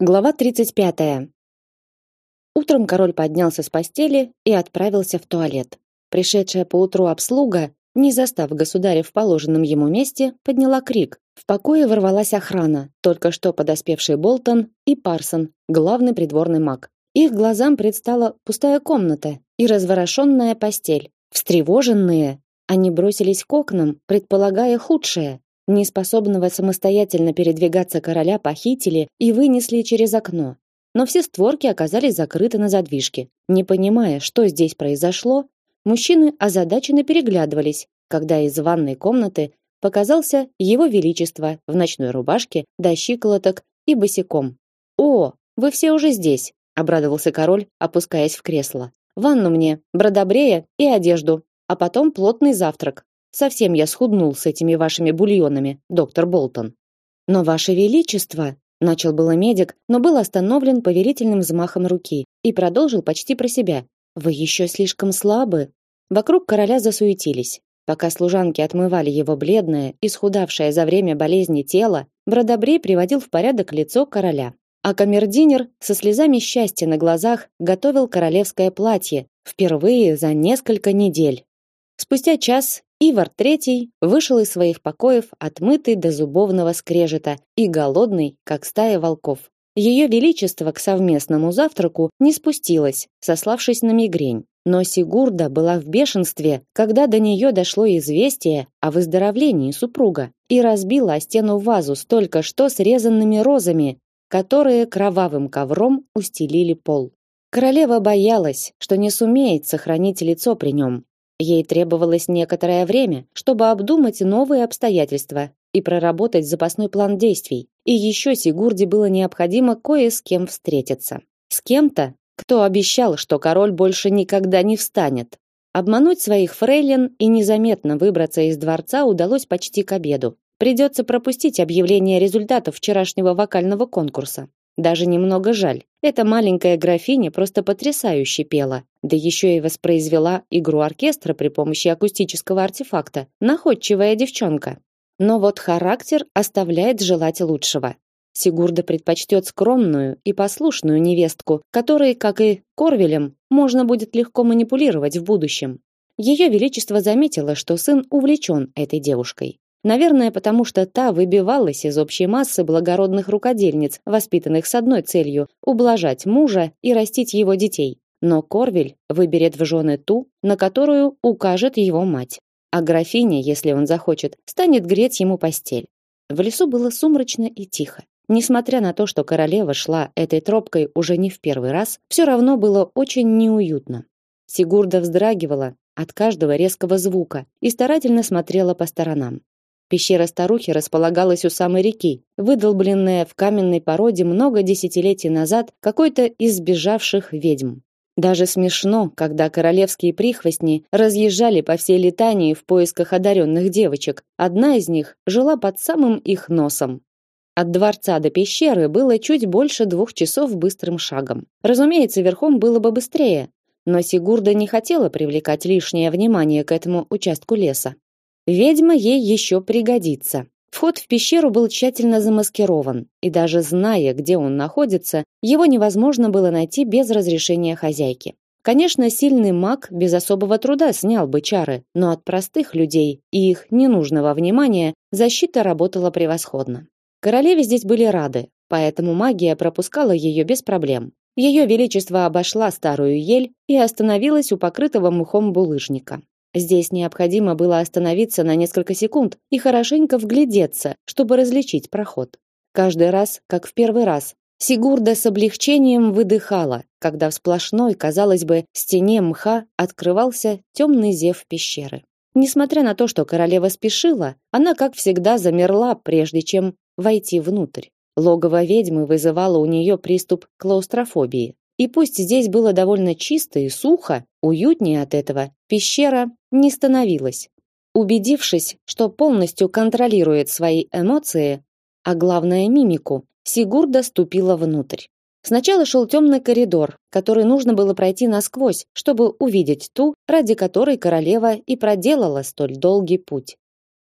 Глава 35. Утром король поднялся с постели и отправился в туалет. Пришедшая поутру обслуга, не застав государя в положенном ему месте, подняла крик. В покое ворвалась охрана, только что подоспевший Болтон и Парсон, главный придворный маг. Их глазам предстала пустая комната и разворошенная постель. Встревоженные, они бросились к окнам, предполагая худшее. Неспособного самостоятельно передвигаться короля похитили и вынесли через окно. Но все створки оказались закрыты на задвижке. Не понимая, что здесь произошло, мужчины озадаченно переглядывались, когда из ванной комнаты показался его величество в ночной рубашке до щиколоток и босиком. «О, вы все уже здесь!» – обрадовался король, опускаясь в кресло. «Ванну мне, бродобрея и одежду, а потом плотный завтрак. Совсем я схуднул с этими вашими бульонами, доктор Болтон. Но ваше величество, начал было медик, но был остановлен повелительным взмахом руки и продолжил почти про себя. Вы еще слишком слабы. Вокруг короля засуетились. Пока служанки отмывали его бледное, исхудавшее за время болезни тело, Бродобрей приводил в порядок лицо короля. А камердинер со слезами счастья на глазах готовил королевское платье впервые за несколько недель. Спустя час Ивар III вышел из своих покоев отмытый до зубовного скрежета и голодный, как стая волков. Ее величество к совместному завтраку не спустилось, сославшись на мигрень. Но Сигурда была в бешенстве, когда до нее дошло известие о выздоровлении супруга и разбила о стену вазу с только что срезанными розами, которые кровавым ковром устелили пол. Королева боялась, что не сумеет сохранить лицо при нем, Ей требовалось некоторое время, чтобы обдумать новые обстоятельства и проработать запасной план действий. И еще Сигурде было необходимо кое с кем встретиться. С кем-то, кто обещал, что король больше никогда не встанет. Обмануть своих фрейлин и незаметно выбраться из дворца удалось почти к обеду. Придется пропустить объявление результатов вчерашнего вокального конкурса. Даже немного жаль. Эта маленькая графиня просто потрясающе пела, да еще и воспроизвела игру оркестра при помощи акустического артефакта. Находчивая девчонка. Но вот характер оставляет желать лучшего. Сигурда предпочтет скромную и послушную невестку, которой, как и Корвелем, можно будет легко манипулировать в будущем. Ее величество заметило, что сын увлечен этой девушкой. Наверное, потому что та выбивалась из общей массы благородных рукодельниц, воспитанных с одной целью ублажать мужа и растить его детей. Но Корвель выберет в жены ту, на которую укажет его мать. А графиня, если он захочет, станет греть ему постель. В лесу было сумрачно и тихо. Несмотря на то, что королева шла этой тропкой уже не в первый раз, все равно было очень неуютно. Сигурда вздрагивала от каждого резкого звука и старательно смотрела по сторонам. Пещера старухи располагалась у самой реки, выдолбленная в каменной породе много десятилетий назад какой-то из сбежавших ведьм. Даже смешно, когда королевские прихвостни разъезжали по всей Литании в поисках одаренных девочек. Одна из них жила под самым их носом. От дворца до пещеры было чуть больше двух часов быстрым шагом. Разумеется, верхом было бы быстрее, но Сигурда не хотела привлекать лишнее внимание к этому участку леса. Ведьма ей еще пригодится. Вход в пещеру был тщательно замаскирован, и даже зная, где он находится, его невозможно было найти без разрешения хозяйки. Конечно, сильный маг без особого труда снял бы чары, но от простых людей и их ненужного внимания защита работала превосходно. Королеве здесь были рады, поэтому магия пропускала ее без проблем. Ее величество обошла старую ель и остановилась у покрытого мхом булыжника. Здесь необходимо было остановиться на несколько секунд и хорошенько вглядеться, чтобы различить проход. Каждый раз, как в первый раз, Сигурда с облегчением выдыхала, когда в сплошной, казалось бы, стене мха открывался темный зев пещеры. Несмотря на то, что королева спешила, она, как всегда, замерла, прежде чем войти внутрь. Логово ведьмы вызывало у нее приступ клаустрофобии. И пусть здесь было довольно чисто и сухо, уютнее от этого пещера не становилась. Убедившись, что полностью контролирует свои эмоции, а главное мимику, Сигурда ступила внутрь. Сначала шел темный коридор, который нужно было пройти насквозь, чтобы увидеть ту, ради которой королева и проделала столь долгий путь.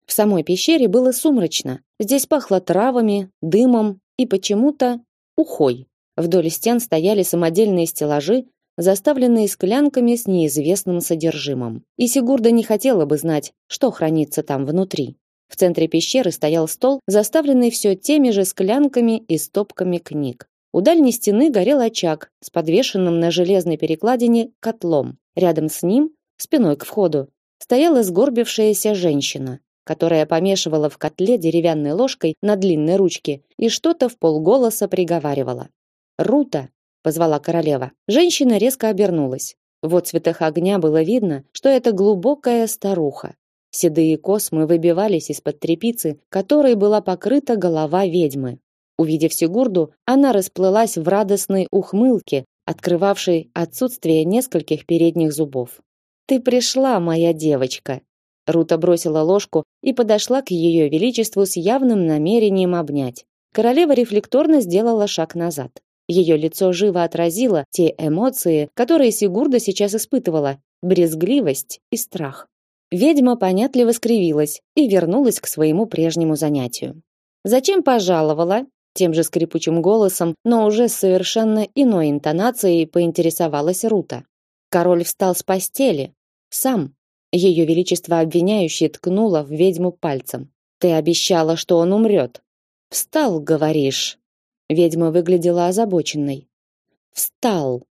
В самой пещере было сумрачно. Здесь пахло травами, дымом и почему-то ухой. Вдоль стен стояли самодельные стеллажи, заставленные склянками с неизвестным содержимым. И Сигурда не хотела бы знать, что хранится там внутри. В центре пещеры стоял стол, заставленный все теми же склянками и стопками книг. У дальней стены горел очаг с подвешенным на железной перекладине котлом. Рядом с ним, спиной к входу, стояла сгорбившаяся женщина, которая помешивала в котле деревянной ложкой на длинной ручке и что-то в полголоса приговаривала. «Рута!» — позвала королева. Женщина резко обернулась. В отцветах огня было видно, что это глубокая старуха. Седые космы выбивались из-под трепицы, которой была покрыта голова ведьмы. Увидев Сигурду, она расплылась в радостной ухмылке, открывавшей отсутствие нескольких передних зубов. Ты пришла, моя девочка. Рута бросила ложку и подошла к ее величеству с явным намерением обнять. Королева рефлекторно сделала шаг назад. Ее лицо живо отразило те эмоции, которые Сигурда сейчас испытывала: брезгливость и страх. Ведьма понятливо скривилась и вернулась к своему прежнему занятию. Зачем пожаловала? Тем же скрипучим голосом, но уже с совершенно иной интонацией поинтересовалась Рута. Король встал с постели. Сам. Ее величество обвиняющее ткнуло в ведьму пальцем. Ты обещала, что он умрет. Встал, говоришь. Ведьма выглядела озабоченной. Встал.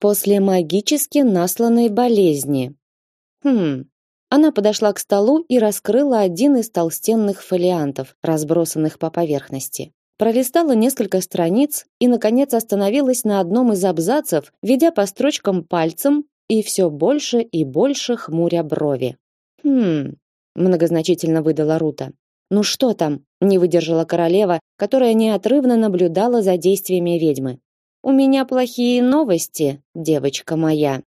После магически насланной болезни. Хм. Она подошла к столу и раскрыла один из толстенных фолиантов, разбросанных по поверхности пролистала несколько страниц и, наконец, остановилась на одном из абзацев, ведя по строчкам пальцем и все больше и больше хмуря брови. «Хм...» — многозначительно выдала Рута. «Ну что там?» — не выдержала королева, которая неотрывно наблюдала за действиями ведьмы. «У меня плохие новости, девочка моя».